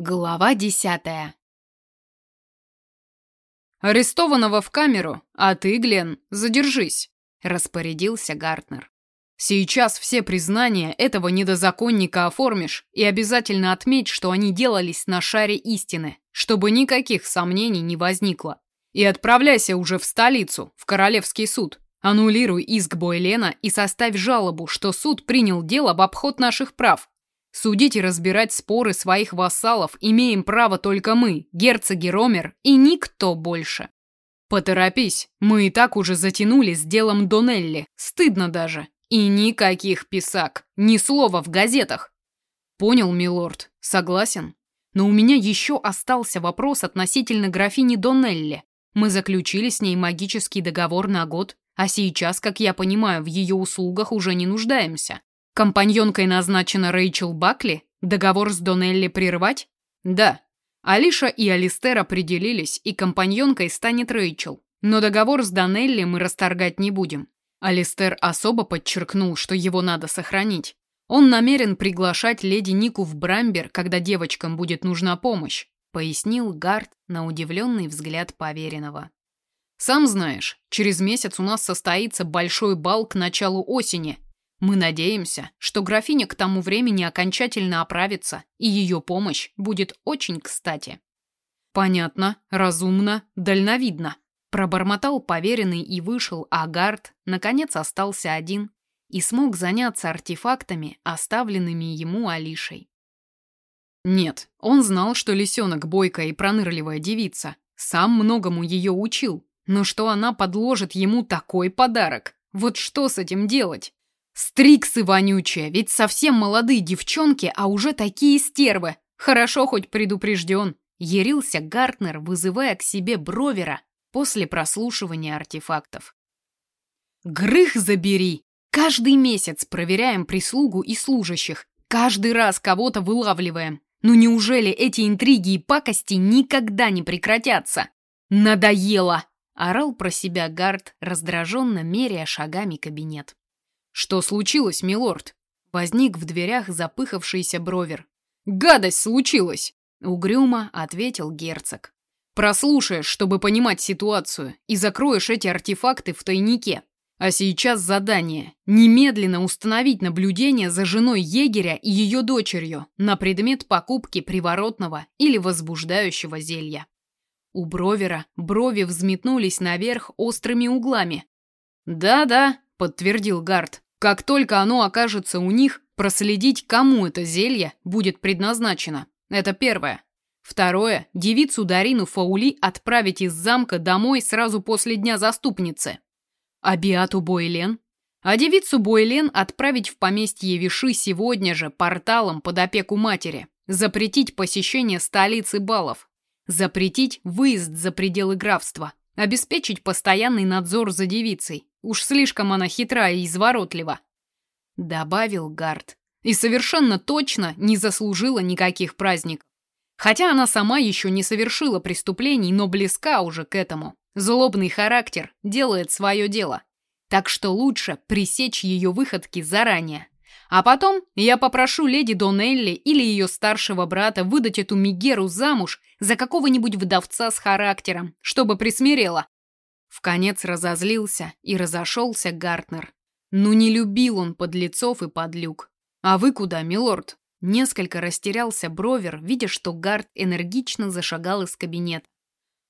Глава десятая. «Арестованного в камеру, а ты, Глен, задержись», — распорядился Гартнер. «Сейчас все признания этого недозаконника оформишь и обязательно отметь, что они делались на шаре истины, чтобы никаких сомнений не возникло. И отправляйся уже в столицу, в Королевский суд. Аннулируй иск Бойлена и составь жалобу, что суд принял дело в обход наших прав, Судить и разбирать споры своих вассалов имеем право только мы, герцоги Ромер, и никто больше. Поторопись, мы и так уже затянули с делом Донелли, стыдно даже. И никаких писак, ни слова в газетах. Понял, милорд, согласен. Но у меня еще остался вопрос относительно графини Донелли. Мы заключили с ней магический договор на год, а сейчас, как я понимаю, в ее услугах уже не нуждаемся. Компаньонкой назначена Рэйчел Бакли? Договор с Донелли прервать? Да. Алиша и Алистер определились, и компаньонкой станет Рэйчел. Но договор с Донелли мы расторгать не будем. Алистер особо подчеркнул, что его надо сохранить. Он намерен приглашать леди Нику в Брамбер, когда девочкам будет нужна помощь, пояснил Гард на удивленный взгляд поверенного. Сам знаешь, через месяц у нас состоится большой бал к началу осени, мы надеемся, что графиня к тому времени окончательно оправится, и ее помощь будет очень кстати. Понятно, разумно, дальновидно. Пробормотал поверенный и вышел, а Гард, наконец, остался один и смог заняться артефактами, оставленными ему Алишей. Нет, он знал, что лисенок бойкая и пронырливая девица, сам многому ее учил, но что она подложит ему такой подарок, вот что с этим делать? Стриксы вонючие, ведь совсем молодые девчонки, а уже такие стервы. Хорошо хоть предупрежден. Ярился Гартнер, вызывая к себе Бровера после прослушивания артефактов. Грых забери! Каждый месяц проверяем прислугу и служащих. Каждый раз кого-то вылавливаем. Ну неужели эти интриги и пакости никогда не прекратятся? Надоело! Орал про себя Гард, раздраженно меряя шагами кабинет. «Что случилось, милорд?» Возник в дверях запыхавшийся бровер. «Гадость случилась!» Угрюмо ответил герцог. «Прослушаешь, чтобы понимать ситуацию, и закроешь эти артефакты в тайнике. А сейчас задание – немедленно установить наблюдение за женой егеря и ее дочерью на предмет покупки приворотного или возбуждающего зелья». У Бровера брови взметнулись наверх острыми углами. «Да-да», – подтвердил Гард. Как только оно окажется у них, проследить, кому это зелье будет предназначено. Это первое. Второе. Девицу Дарину Фаули отправить из замка домой сразу после Дня Заступницы. А Биату Бойлен? А девицу Бойлен отправить в поместье Виши сегодня же порталом под опеку матери. Запретить посещение столицы балов. Запретить выезд за пределы графства. Обеспечить постоянный надзор за девицей. Уж слишком она хитра и изворотлива. Добавил Гард. И совершенно точно не заслужила никаких праздников. Хотя она сама еще не совершила преступлений, но близка уже к этому. Злобный характер делает свое дело. Так что лучше пресечь ее выходки заранее. А потом я попрошу леди Донелли или ее старшего брата выдать эту Мигеру замуж за какого-нибудь вдовца с характером, чтобы присмирела. В конец разозлился и разошелся Гартнер. Ну не любил он подлецов и подлюк. А вы куда, милорд? Несколько растерялся Бровер, видя, что Гарт энергично зашагал из кабинета.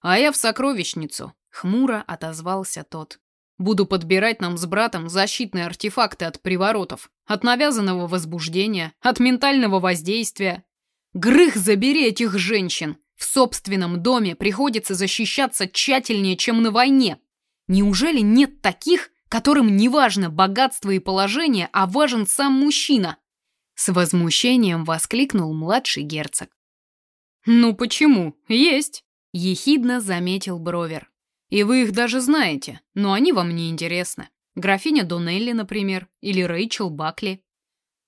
А я в сокровищницу, хмуро отозвался тот. Буду подбирать нам с братом защитные артефакты от приворотов, от навязанного возбуждения, от ментального воздействия. Грых забери этих женщин, в собственном доме приходится защищаться тщательнее, чем на войне. Неужели нет таких, которым не важно богатство и положение, а важен сам мужчина? С возмущением воскликнул младший герцог. Ну почему? Есть, ехидно заметил Бровер. И вы их даже знаете, но они вам не интересны. Графиня Донелли, например, или Рэйчел Бакли.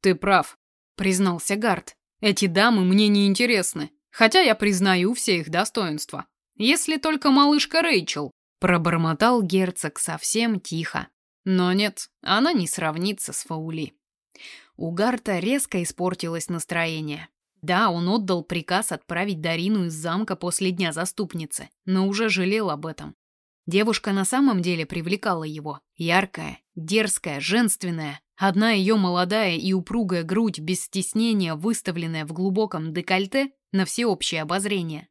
Ты прав, признался Гард. Эти дамы мне не интересны. Хотя я признаю все их достоинства. Если только малышка Рэйчел, пробормотал герцог совсем тихо. Но нет, она не сравнится с Фаули. У Гарта резко испортилось настроение. Да, он отдал приказ отправить Дарину из замка после Дня Заступницы, но уже жалел об этом. Девушка на самом деле привлекала его. Яркая, дерзкая, женственная. Одна ее молодая и упругая грудь без стеснения, выставленная в глубоком декольте на всеобщее обозрение,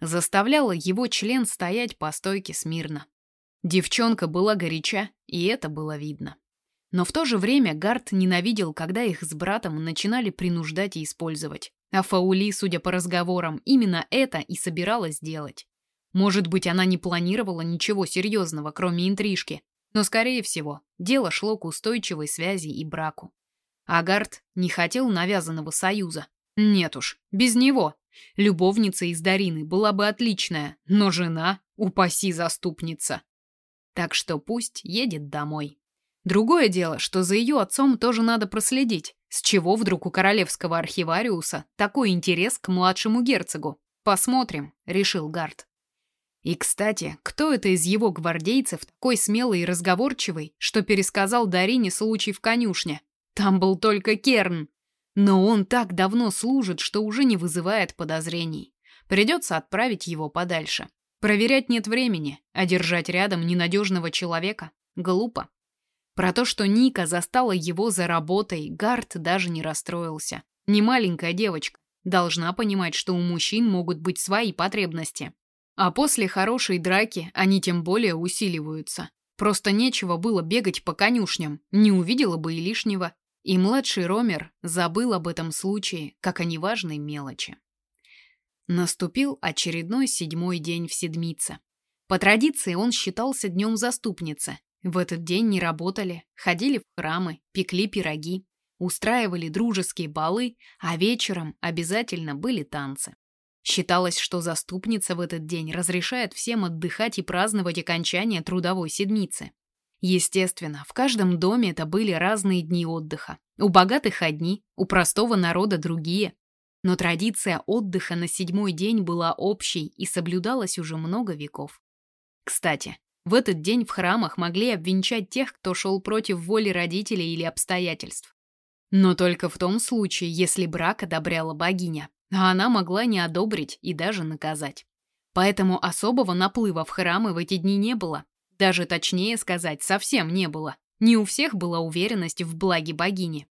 заставляла его член стоять по стойке смирно. Девчонка была горяча, и это было видно. Но в то же время Гард ненавидел, когда их с братом начинали принуждать и использовать. А Фаули, судя по разговорам, именно это и собиралась делать. Может быть, она не планировала ничего серьезного, кроме интрижки, но, скорее всего, дело шло к устойчивой связи и браку. Агард не хотел навязанного союза. Нет уж, без него. Любовница из Дарины была бы отличная, но жена, упаси заступница. Так что пусть едет домой. Другое дело, что за ее отцом тоже надо проследить. С чего вдруг у королевского архивариуса такой интерес к младшему герцогу? Посмотрим, решил Гард. И, кстати, кто это из его гвардейцев такой смелый и разговорчивый, что пересказал Дарине случай в конюшне? Там был только Керн. Но он так давно служит, что уже не вызывает подозрений. Придется отправить его подальше. Проверять нет времени, а держать рядом ненадежного человека глупо. Про то, что Ника застала его за работой, Гард даже не расстроился. Не маленькая девочка. Должна понимать, что у мужчин могут быть свои потребности. А после хорошей драки они тем более усиливаются. Просто нечего было бегать по конюшням, не увидела бы и лишнего. И младший Ромер забыл об этом случае, как о неважной мелочи. Наступил очередной седьмой день в Седмице. По традиции он считался днем заступницы, в этот день не работали, ходили в храмы, пекли пироги, устраивали дружеские балы, а вечером обязательно были танцы. Считалось, что заступница в этот день разрешает всем отдыхать и праздновать окончание трудовой седмицы. Естественно, в каждом доме это были разные дни отдыха. У богатых одни, у простого народа другие. Но традиция отдыха на седьмой день была общей и соблюдалась уже много веков. Кстати, в этот день в храмах могли обвенчать тех, кто шел против воли родителей или обстоятельств. Но только в том случае, если брак одобряла богиня, а она могла не одобрить и даже наказать. Поэтому особого наплыва в храмы в эти дни не было. Даже точнее сказать, совсем не было. Не у всех была уверенность в благе богини.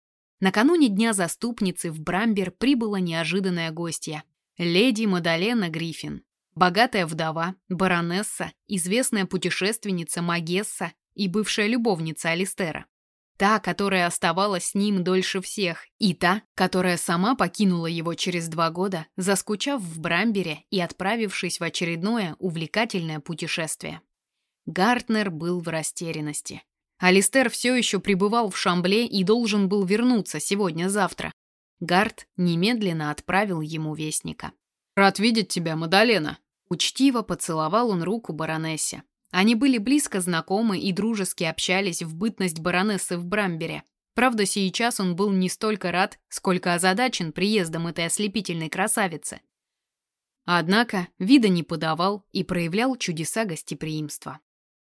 Накануне Дня Заступницы в Брамбер прибыла неожиданная гостья. Леди Мадалена Гриффин, Богатая вдова, баронесса, известная путешественница Магесса и бывшая любовница Алистера. Та, которая оставалась с ним дольше всех, и та, которая сама покинула его через два года, заскучав в Брамбере и отправившись в очередное увлекательное путешествие. Гартнер был в растерянности. Алистер все еще пребывал в Шамбле и должен был вернуться сегодня-завтра. Гарт немедленно отправил ему вестника. «Рад видеть тебя, Мадалена», Учтиво поцеловал он руку баронессе. Они были близко знакомы и дружески общались в бытность баронессы в Брамбере. Правда, сейчас он был не столько рад, сколько озадачен приездом этой ослепительной красавицы. Однако вида не подавал и проявлял чудеса гостеприимства.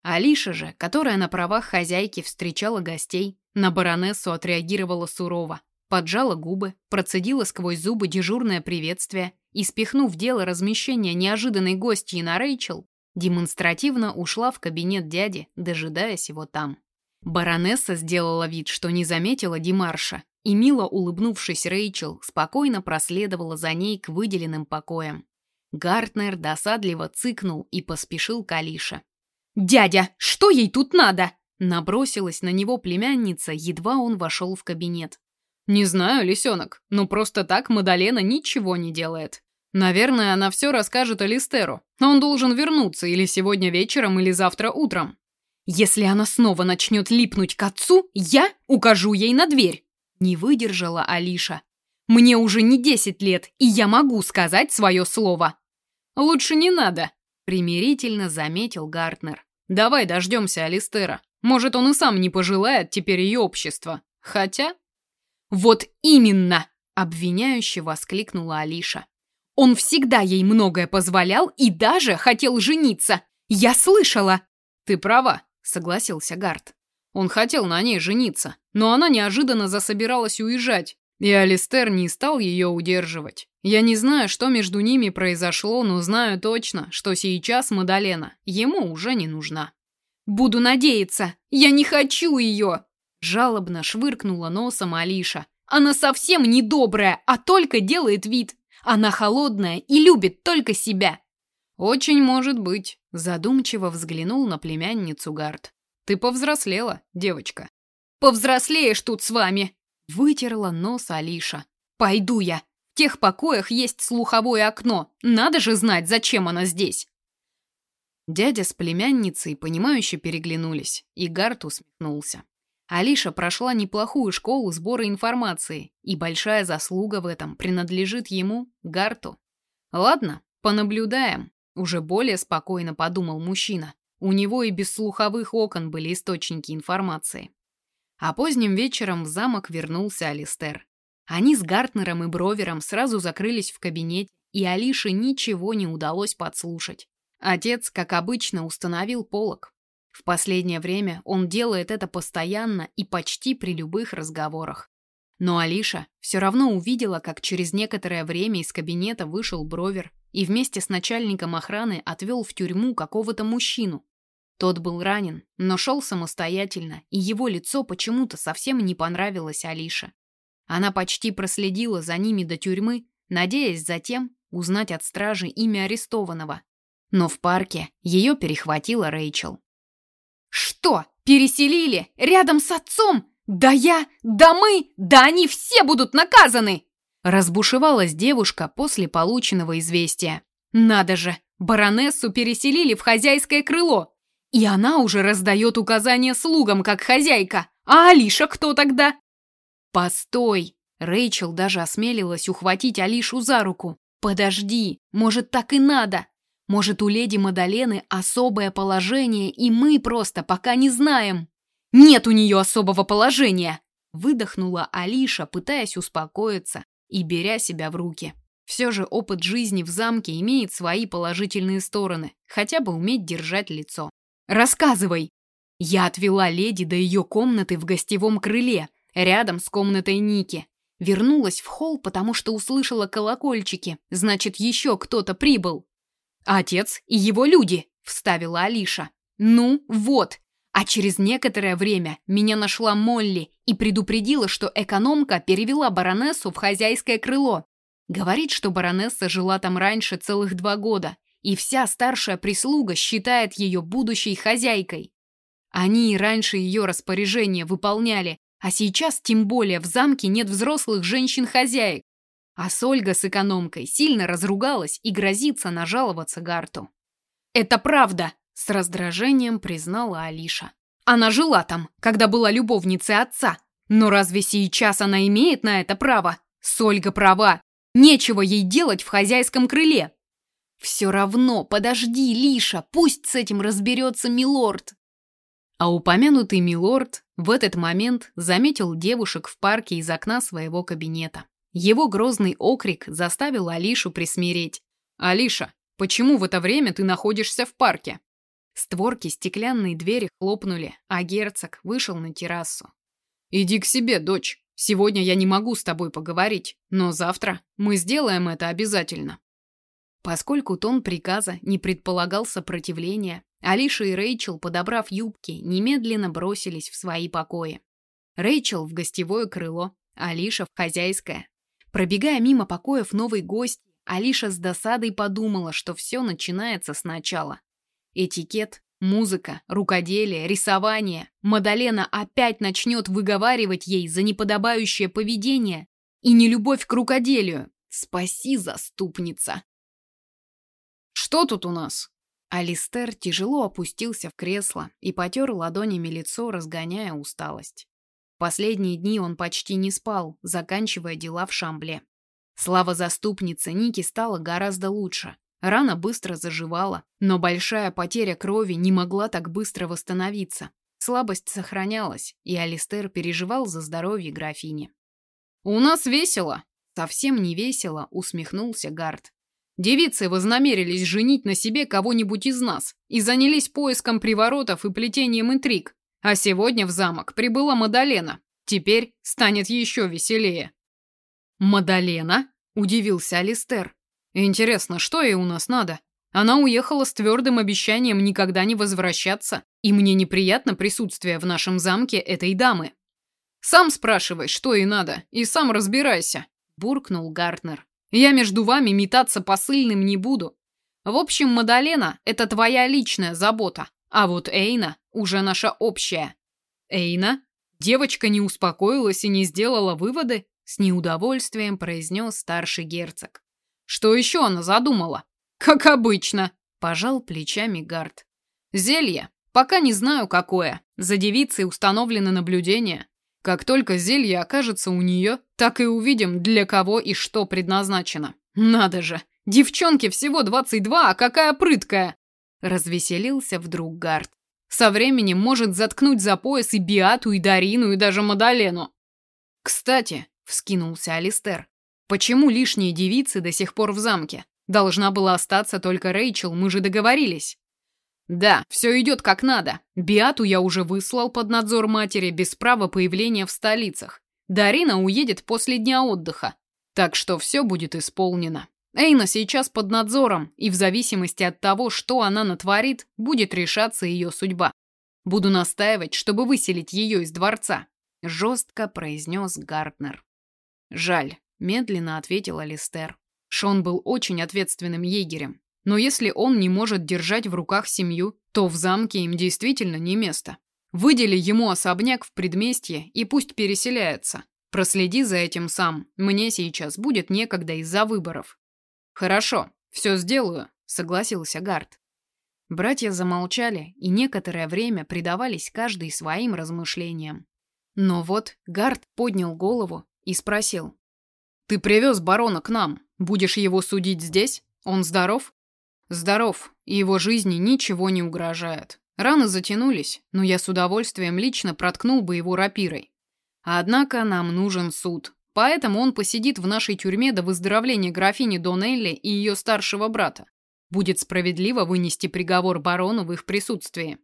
Алиша же, которая на правах хозяйки встречала гостей, на баронессу отреагировала сурово, поджала губы, процедила сквозь зубы дежурное приветствие и, спихнув дело размещения неожиданной гостьи на Рэйчел, демонстративно ушла в кабинет дяди, дожидаясь его там. Баронесса сделала вид, что не заметила Димарша, и, мило улыбнувшись Рэйчел, спокойно проследовала за ней к выделенным покоям. Гартнер досадливо цыкнул и поспешил к Алише. «Дядя, что ей тут надо?» Набросилась на него племянница, едва он вошел в кабинет. «Не знаю, лисенок, но просто так Мадалена ничего не делает. Наверное, она все расскажет Алистеру. Он должен вернуться или сегодня вечером, или завтра утром. Если она снова начнет липнуть к отцу, я укажу ей на дверь. Не выдержала Алиша. Мне уже не десять лет, и я могу сказать свое слово. Лучше не надо, примирительно заметил Гартнер. Давай дождемся Алистера. Может, он и сам не пожелает теперь ее общества. Хотя... Вот именно! Обвиняюще воскликнула Алиша. Он всегда ей многое позволял и даже хотел жениться. Я слышала. Ты права, согласился Гард. Он хотел на ней жениться, но она неожиданно засобиралась уезжать. И Алистер не стал ее удерживать. Я не знаю, что между ними произошло, но знаю точно, что сейчас Мадалена ему уже не нужна. «Буду надеяться! Я не хочу ее!» Жалобно швыркнула носом Алиша. «Она совсем не добрая, а только делает вид. Она холодная и любит только себя». «Очень может быть», – задумчиво взглянул на племянницу Гард. «Ты повзрослела, девочка». «Повзрослеешь тут с вами!» – вытерла нос Алиша. «Пойду я. В тех покоях есть слуховое окно. Надо же знать, зачем она здесь». Дядя с племянницей, понимающе переглянулись, и Гарт усмехнулся. Алиша прошла неплохую школу сбора информации, и большая заслуга в этом принадлежит ему, Гарту. Ладно, понаблюдаем, уже более спокойно подумал мужчина. У него и без слуховых окон были источники информации. А поздним вечером в замок вернулся Алистер. Они с Гартнером и Бровером сразу закрылись в кабинете, и Алише ничего не удалось подслушать. Отец, как обычно, установил полог. В последнее время он делает это постоянно и почти при любых разговорах. Но Алиша все равно увидела, как через некоторое время из кабинета вышел Бровер и вместе с начальником охраны отвел в тюрьму какого-то мужчину. Тот был ранен, но шел самостоятельно, и его лицо почему-то совсем не понравилось Алише. Она почти проследила за ними до тюрьмы, надеясь затем узнать от стражи имя арестованного. Но в парке ее перехватила Рэйчел. «Что, переселили? Рядом с отцом? Да я, да мы, да они все будут наказаны!» Разбушевалась девушка после полученного известия. «Надо же, баронессу переселили в хозяйское крыло, и она уже раздает указания слугам, как хозяйка. А Алиша кто тогда?» «Постой!» Рэйчел даже осмелилась ухватить Алишу за руку. «Подожди, может, так и надо. Может, у леди Мадалены особое положение, и мы просто пока не знаем. Нет у нее особого положения, выдохнула Алиша, пытаясь успокоиться и беря себя в руки. Все же опыт жизни в замке имеет свои положительные стороны, хотя бы уметь держать лицо. Рассказывай. Я отвела леди до ее комнаты в гостевом крыле, рядом с комнатой Ники. Вернулась в холл, потому что услышала колокольчики. Значит, еще кто-то прибыл. «Отец и его люди», — вставила Алиша. «Ну, вот». А через некоторое время меня нашла Молли и предупредила, что экономка перевела баронессу в хозяйское крыло. Говорит, что баронесса жила там раньше целых два года, и вся старшая прислуга считает ее будущей хозяйкой. Они и раньше ее распоряжения выполняли, а сейчас тем более в замке нет взрослых женщин-хозяек. А Сольга с экономкой сильно разругалась и грозится нажаловаться Гарту. «Это правда!» – с раздражением признала Алиша. «Она жила там, когда была любовницей отца. Но разве сейчас она имеет на это право? Сольга права. Нечего ей делать в хозяйском крыле». «Все равно, подожди, Лиша, пусть с этим разберется милорд!» А упомянутый милорд в этот момент заметил девушек в парке из окна своего кабинета. Его грозный окрик заставил Алишу присмиреть. «Алиша, почему в это время ты находишься в парке?» Створки стеклянной двери хлопнули, а герцог вышел на террасу. «Иди к себе, дочь. Сегодня я не могу с тобой поговорить, но завтра мы сделаем это обязательно». Поскольку тон приказа не предполагал сопротивления, Алиша и Рэйчел, подобрав юбки, немедленно бросились в свои покои. Рэйчел в гостевое крыло, Алиша в хозяйское. Пробегая мимо покоев новый гость, Алиша с досадой подумала, что все начинается сначала. Этикет, музыка, рукоделие, рисование. Мадалена опять начнет выговаривать ей за неподобающее поведение и нелюбовь к рукоделию. Спаси, заступница. Что тут у нас? Алистер тяжело опустился в кресло и потер ладонями лицо, разгоняя усталость. Последние дни он почти не спал, заканчивая дела в Шамбле. Слава заступницы Ники стала гораздо лучше. Рана быстро заживала, но большая потеря крови не могла так быстро восстановиться. Слабость сохранялась, и Алистер переживал за здоровье графини. «У нас весело!» Совсем не весело, усмехнулся Гард. Девицы вознамерились женить на себе кого-нибудь из нас и занялись поиском приворотов и плетением интриг. А сегодня в замок прибыла Мадалена. Теперь станет еще веселее. Мадалена? Удивился Алистер. Интересно, что ей у нас надо? Она уехала с твердым обещанием никогда не возвращаться, и мне неприятно присутствие в нашем замке этой дамы. Сам спрашивай, что ей надо, и сам разбирайся, буркнул Гартнер. Я между вами метаться посыльным не буду. В общем, Мадалена – это твоя личная забота, а вот Эйна уже наша общая. Эйна? Девочка не успокоилась и не сделала выводы? С неудовольствием произнес старший герцог. Что еще она задумала? Как обычно, пожал плечами Гард. Зелье. Пока не знаю, какое. За девицей установлено наблюдение. Как только зелье окажется у нее, так и увидим, для кого и что предназначено. Надо же, девчонке всего 22, а какая прыткая! Развеселился вдруг Гард. Со временем может заткнуть за пояс и Биату, и Дарину, и даже Мадалену. Кстати, вскинулся Алистер. Почему лишние девицы до сих пор в замке? Должна была остаться только Рэйчел, мы же договорились. Да, все идет как надо. Биату я уже выслал под надзор матери без права появления в столицах. Дарина уедет после дня отдыха. Так что все будет исполнено. Эйна сейчас под надзором, и в зависимости от того, что она натворит, будет решаться ее судьба. Буду настаивать, чтобы выселить ее из дворца, жестко произнес Гартнер. Жаль, медленно ответил Алистер. Шон был очень ответственным егерем. Но если он не может держать в руках семью, то в замке им действительно не место. Выдели ему особняк в предместье и пусть переселяется. Проследи за этим сам. Мне сейчас будет некогда из-за выборов. Хорошо, все сделаю, согласился Гард. Братья замолчали и некоторое время предавались каждый своим размышлениям. Но вот Гард поднял голову и спросил: "Ты привез барона к нам? Будешь его судить здесь? Он здоров?" Здоров, и его жизни ничего не угрожает. Раны затянулись, но я с удовольствием лично проткнул бы его рапирой. Однако нам нужен суд. Поэтому он посидит в нашей тюрьме до выздоровления графини Донелли и ее старшего брата. Будет справедливо вынести приговор барону в их присутствии.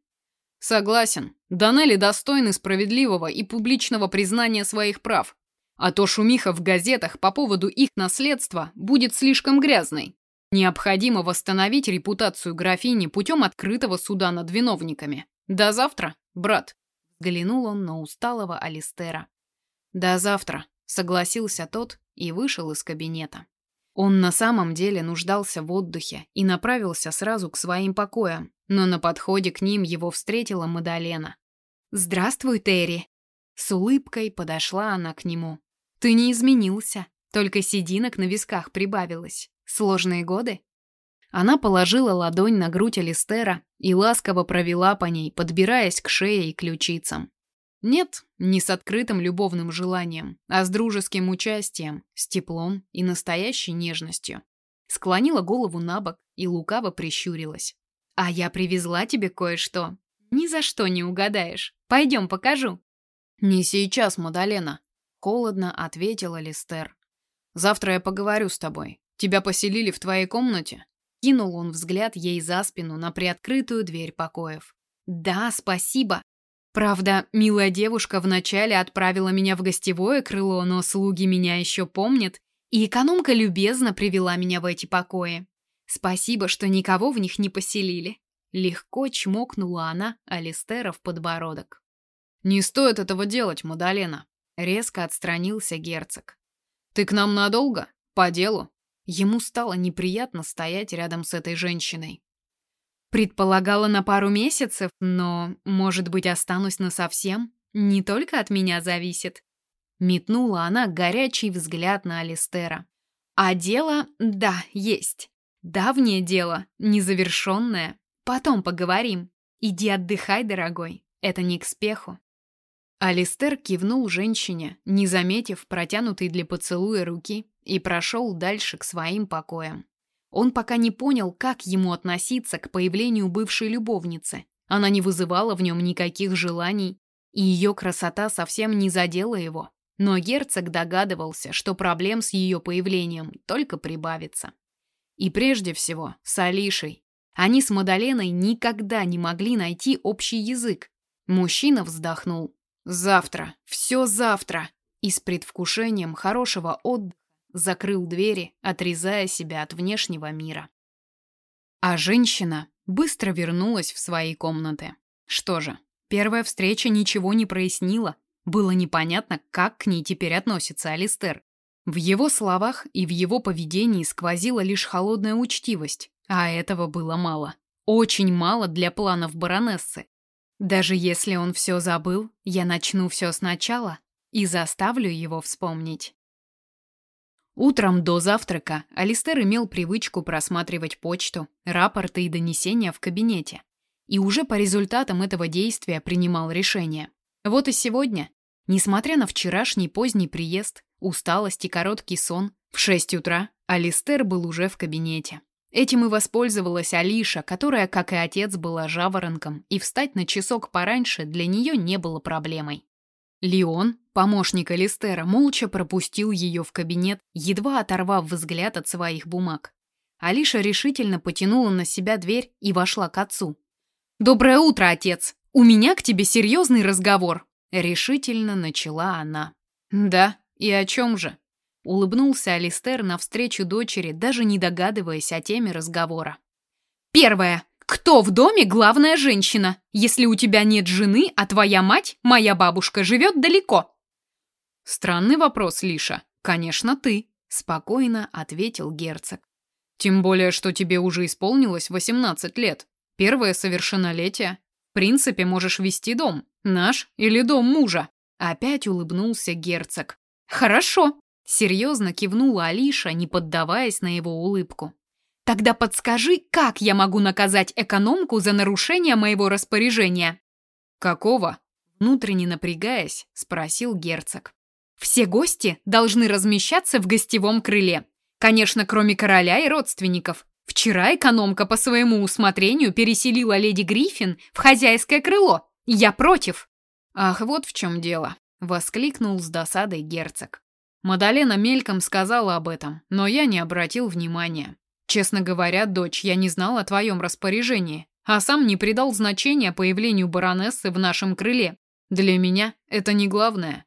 Согласен. Донелли достойны справедливого и публичного признания своих прав. А то шумиха в газетах по поводу их наследства будет слишком грязной. Необходимо восстановить репутацию графини путем открытого суда над виновниками. До завтра, брат. Взглянул он на усталого Алистера. До завтра, согласился тот и вышел из кабинета. Он на самом деле нуждался в отдыхе и направился сразу к своим покоям, но на подходе к ним его встретила Мадалена. «Здравствуй, Терри!» С улыбкой подошла она к нему. «Ты не изменился, только сединок на висках прибавилось. Сложные годы? Она положила ладонь на грудь Алистера и ласково провела по ней, подбираясь к шее и ключицам. Нет, не с открытым любовным желанием, а с дружеским участием, с теплом и настоящей нежностью. Склонила голову на бок и лукаво прищурилась. «А я привезла тебе кое-что. Ни за что не угадаешь. Пойдем, покажу». «Не сейчас, Мадалена», — холодно ответила Листер. «Завтра я поговорю с тобой. Тебя поселили в твоей комнате?» Кинул он взгляд ей за спину на приоткрытую дверь покоев. «Да, спасибо. Правда, милая девушка вначале отправила меня в гостевое крыло, но слуги меня еще помнят, и экономка любезно привела меня в эти покои. Спасибо, что никого в них не поселили». Легко чмокнула она Алистера в подбородок. «Не стоит этого делать, Мадалена», — резко отстранился герцог. «Ты к нам надолго? По делу?» Ему стало неприятно стоять рядом с этой женщиной. Предполагала на пару месяцев, но, может быть, останусь на совсем? Не только от меня зависит. Метнула она горячий взгляд на Алистера. А дело, да, есть. Давнее дело, незавершенное. Потом поговорим. Иди отдыхай, дорогой. Это не к спеху. Алистер кивнул женщине, не заметив протянутой для поцелуя руки, и прошел дальше к своим покоям. Он пока не понял, как ему относиться к появлению бывшей любовницы. Она не вызывала в нем никаких желаний, и ее красота совсем не задела его. Но герцог догадывался, что проблем с ее появлением только прибавится. И прежде всего с Алишей. Они с Мадаленой никогда не могли найти общий язык. Мужчина вздохнул. Завтра, все завтра. И с предвкушением хорошего отдыха закрыл двери, отрезая себя от внешнего мира. А женщина быстро вернулась в свои комнаты. Что же, первая встреча ничего не прояснила. Было непонятно, как к ней теперь относится Алистер. В его словах и в его поведении сквозила лишь холодная учтивость, а этого было мало. Очень мало для планов баронессы. Даже если он все забыл, я начну все сначала и заставлю его вспомнить. Утром до завтрака Алистер имел привычку просматривать почту, рапорты и донесения в кабинете. И уже по результатам этого действия принимал решение. Вот и сегодня, несмотря на вчерашний поздний приезд, усталость и короткий сон, в 6 утра Алистер был уже в кабинете. Этим и воспользовалась Алиша, которая, как и отец, была жаворонком, и встать на часок пораньше для нее не было проблемой. Леон, помощник Алистера, молча пропустил ее в кабинет, едва оторвав взгляд от своих бумаг. Алиша решительно потянула на себя дверь и вошла к отцу. «Доброе утро, отец! У меня к тебе серьезный разговор!» Решительно начала она. «Да, и о чем же?» Улыбнулся Алистер навстречу дочери, даже не догадываясь о теме разговора. «Первое. Кто в доме главная женщина, если у тебя нет жены, а твоя мать, моя бабушка, живет далеко? Странный вопрос, Лиша. Конечно, ты, спокойно ответил герцог. Тем более, что тебе уже исполнилось 18 лет. Первое совершеннолетие. В принципе, можешь вести дом. Наш или дом мужа. Опять улыбнулся герцог. Хорошо. Серьезно кивнула Алиша, не поддаваясь на его улыбку. Тогда подскажи, как я могу наказать экономку за нарушение моего распоряжения? Какого? Внутренне напрягаясь, спросил герцог. Все гости должны размещаться в гостевом крыле. Конечно, кроме короля и родственников. Вчера экономка по своему усмотрению переселила леди Гриффин в хозяйское крыло. Я против. Ах, вот в чем дело, воскликнул с досадой герцог. Мадалена мельком сказала об этом, но я не обратил внимания. Честно говоря, дочь, я не знал о твоем распоряжении, а сам не придал значения появлению баронессы в нашем крыле. Для меня это не главное.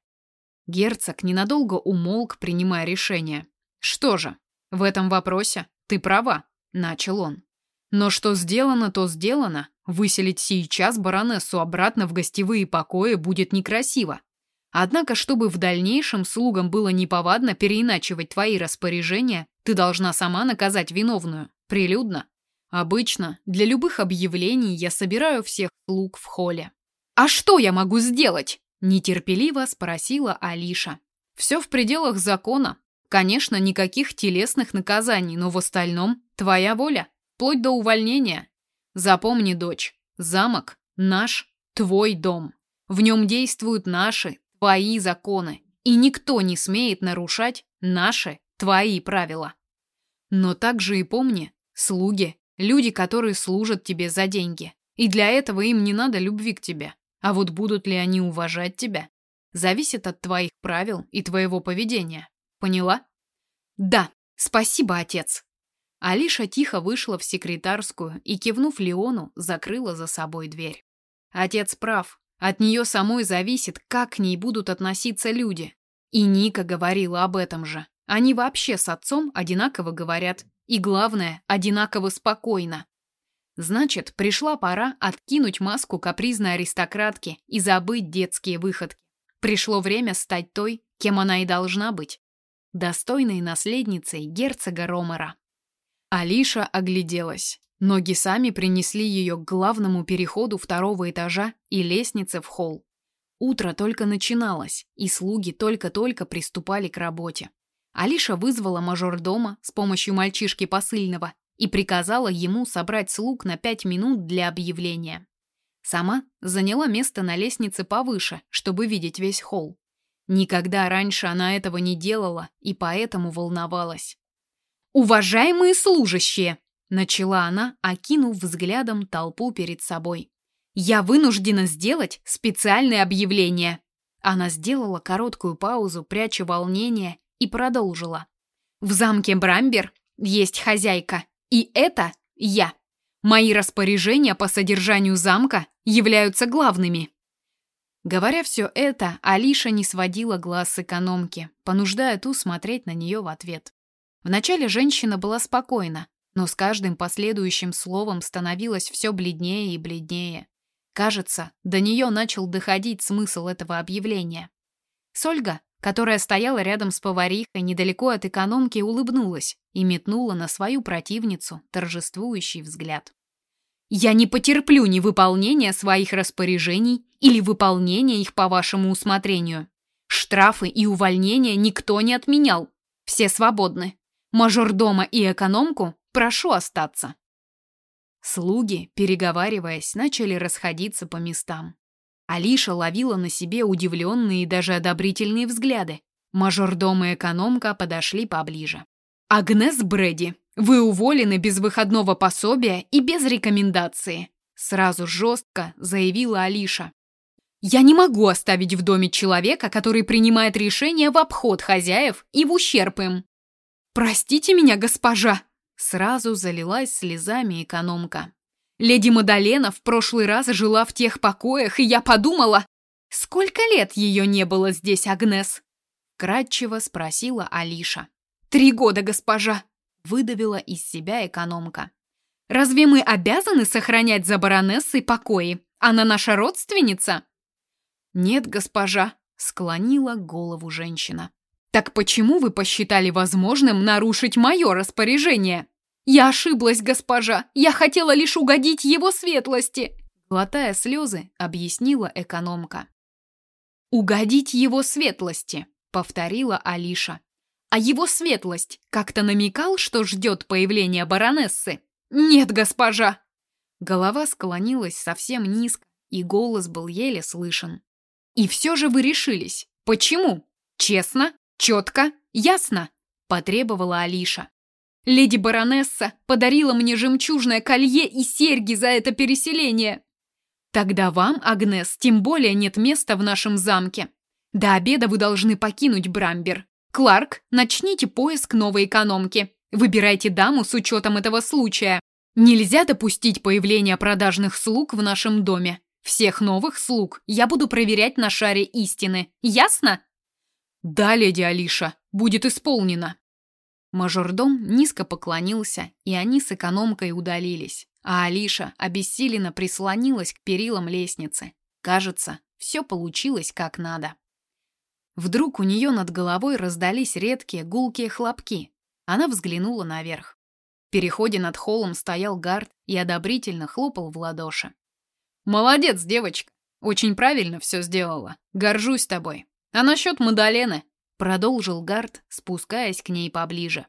Герцог ненадолго умолк, принимая решение. Что же, в этом вопросе ты права, начал он. Но что сделано, то сделано. Выселить сейчас баронессу обратно в гостевые покои будет некрасиво. Однако, чтобы в дальнейшем слугам было неповадно переиначивать твои распоряжения, ты должна сама наказать виновную, прилюдно. Обычно для любых объявлений я собираю всех слуг в холле. А что я могу сделать? нетерпеливо спросила Алиша. Все в пределах закона. Конечно, никаких телесных наказаний, но в остальном твоя воля, вплоть до увольнения. Запомни, дочь, замок наш, твой дом. В нем действуют наши, твои законы, и никто не смеет нарушать наши, твои правила. Но также и помни, слуги – люди, которые служат тебе за деньги. И для этого им не надо любви к тебе. А вот будут ли они уважать тебя, зависит от твоих правил и твоего поведения. Поняла? Да, спасибо, отец. Алиша тихо вышла в секретарскую и, кивнув Леону, закрыла за собой дверь. Отец прав. От нее самой зависит, как к ней будут относиться люди. И Ника говорила об этом же. Они вообще с отцом одинаково говорят. И главное, одинаково спокойно. Значит, пришла пора откинуть маску капризной аристократки и забыть детские выходки. Пришло время стать той, кем она и должна быть. Достойной наследницей герцога Ромера. Алиша огляделась. Ноги сами принесли ее к главному переходу второго этажа и лестнице в холл. Утро только начиналось, и слуги только-только приступали к работе. Алиша вызвала мажордома с помощью мальчишки посыльного и приказала ему собрать слуг на пять минут для объявления. Сама заняла место на лестнице повыше, чтобы видеть весь холл. Никогда раньше она этого не делала и поэтому волновалась. «Уважаемые служащие!» Начала она, окинув взглядом толпу перед собой. «Я вынуждена сделать специальное объявление». Она сделала короткую паузу, пряча волнение, и продолжила. «В замке Брамбер есть хозяйка, и это я. Мои распоряжения по содержанию замка являются главными». Говоря все это, Алиша не сводила глаз с экономки, понуждая ту смотреть на нее в ответ. Вначале женщина была спокойна, но с каждым последующим словом становилась все бледнее и бледнее. Кажется, до нее начал доходить смысл этого объявления. Сольга, которая стояла рядом с поварихой недалеко от экономки, улыбнулась и метнула на свою противницу торжествующий взгляд. «Я не потерплю невыполнения своих распоряжений или выполнения их по вашему усмотрению. Штрафы и увольнения никто не отменял. Все свободны. Мажордома и экономку прошу остаться». Слуги, переговариваясь, начали расходиться по местам. Алиша ловила на себе удивленные и даже одобрительные взгляды. Мажордом и экономка подошли поближе. «Агнес Брэди, вы уволены без выходного пособия и без рекомендации», сразу жестко заявила Алиша. «Я не могу оставить в доме человека, который принимает решения в обход хозяев и в ущерб им». «Простите меня, госпожа!» Сразу залилась слезами экономка. Леди Мадалена в прошлый раз жила в тех покоях, и я подумала, сколько лет ее не было здесь, Агнес? Кратчево спросила Алиша. Три года, госпожа, выдавила из себя экономка. Разве мы обязаны сохранять за баронессой покои? Она наша родственница? Нет, госпожа, склонила голову женщина. Так почему вы посчитали возможным нарушить мое распоряжение? «Я ошиблась, госпожа! Я хотела лишь угодить его светлости!» Глотая слезы, объяснила экономка. «Угодить его светлости!» — повторила Алиша. «А его светлость как-то намекал, что ждет появления баронессы?» «Нет, госпожа!» Голова склонилась совсем низко, и голос был еле слышен. «И все же вы решились. Почему? Честно? Четко? Ясно?» — потребовала Алиша. Леди баронесса подарила мне жемчужное колье и серьги за это переселение. Тогда вам, Агнес, тем более нет места в нашем замке. До обеда вы должны покинуть Брамбер. Кларк, начните поиск новой экономки. Выбирайте даму с учетом этого случая. Нельзя допустить появления продажных слуг в нашем доме. Всех новых слуг я буду проверять на шаре истины. Ясно? Да, леди Алиша, будет исполнено. Мажордом низко поклонился, и они с экономкой удалились. А Алиша обессиленно прислонилась к перилам лестницы. Кажется, все получилось как надо. Вдруг у нее над головой раздались редкие гулкие хлопки. Она взглянула наверх. В переходе над холлом стоял гард и одобрительно хлопал в ладоши. «Молодец, девочка! Очень правильно все сделала. Горжусь тобой. А насчет Мадалены? Продолжил Гард, спускаясь к ней поближе.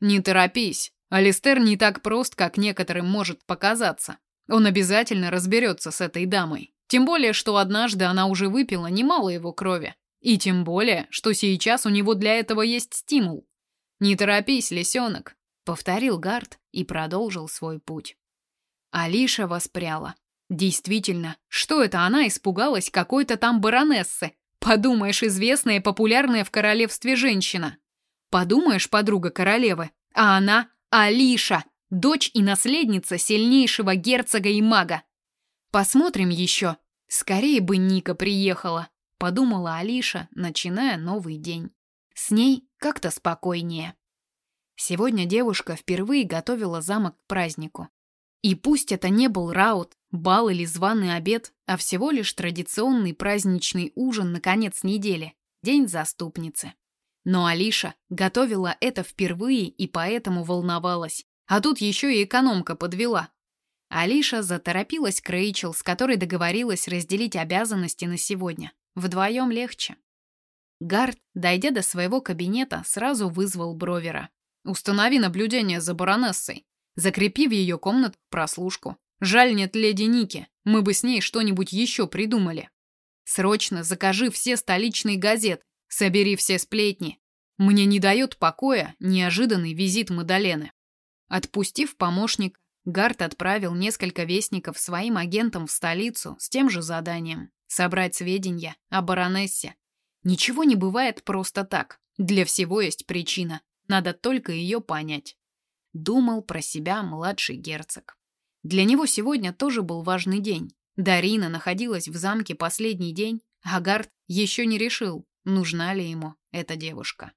«Не торопись. Алистер не так прост, как некоторым может показаться. Он обязательно разберется с этой дамой. Тем более, что однажды она уже выпила немало его крови. И тем более, что сейчас у него для этого есть стимул. Не торопись, лисенок», — повторил Гард и продолжил свой путь. Алиша воспряла. Действительно, что это она испугалась какой-то там баронессы, Подумаешь, известная и популярная в королевстве женщина. Подумаешь, подруга королевы. А она Алиша, дочь и наследница сильнейшего герцога и мага. Посмотрим еще. Скорее бы Ника приехала, подумала Алиша, начиная новый день. С ней как-то спокойнее. Сегодня девушка впервые готовила замок к празднику. И пусть это не был раут, бал или званый обед, а всего лишь традиционный праздничный ужин на конец недели, день заступницы. Но Алиша готовила это впервые и поэтому волновалась. А тут еще и экономка подвела. Алиша заторопилась к Рэйчел, с которой договорилась разделить обязанности на сегодня. Вдвоем легче. Гард, дойдя до своего кабинета, сразу вызвал Бровера. «Установи наблюдение за баронессой. Закрепи в ее комнату прослушку. Жаль, нет леди Ники. Мы бы с ней что-нибудь еще придумали. Срочно закажи все столичные газеты. Собери все сплетни. Мне не дает покоя неожиданный визит Мадалены. Отпустив помощника, Гарт отправил несколько вестников своим агентам в столицу с тем же заданием – собрать сведения о баронессе. Ничего не бывает просто так. Для всего есть причина. Надо только ее понять думал про себя младший герцог. Для него сегодня тоже был важный день. Дарина находилась в замке последний день, а Гард еще не решил, нужна ли ему эта девушка.